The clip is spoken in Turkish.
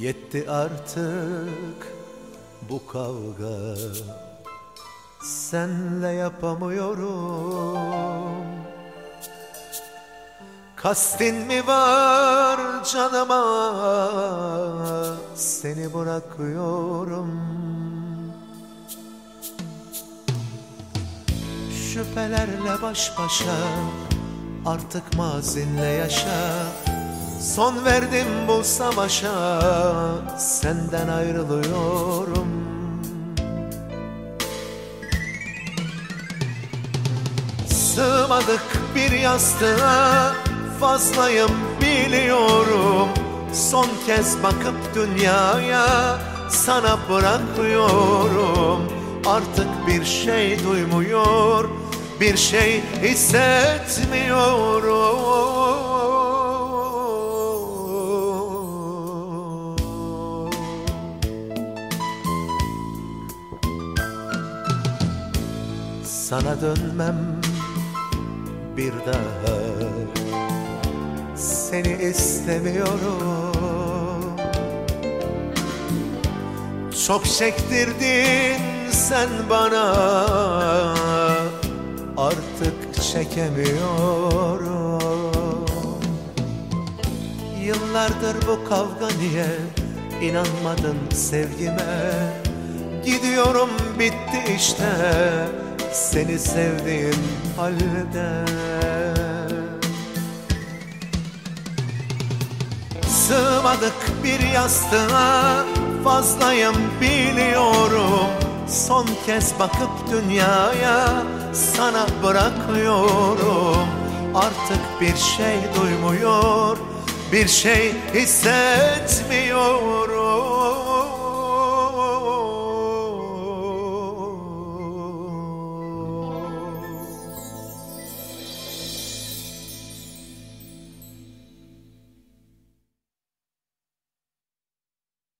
Yetti artık bu kavga. Senle yapamıyorum. Kastin mi var canıma? Seni bırakıyorum. Şüphelerle baş başa Artık mazinle yaşa Son verdim bu savaşa Senden ayrılıyorum. Sığmadık bir yastığa Fazlayım biliyorum. Son kez bakıp dünyaya Sana bırakıyorum. Artık bir şey duymuyor Bir şey hissetmiyorum Sana dönmem bir daha. Seni istemiyorum. Çok çektirdin sen bana. Artık çekemiyorum. Yıllardır bu kavga niye? İnanmadın sevgime. Gidiyorum bitti işte seni sevdiğim halde. Sığmadık bir yastığa fazlayım biliyorum. Son kez bakıp dünyaya sana bırakıyorum. Artık bir şey duymuyor, bir şey hissetmiyorum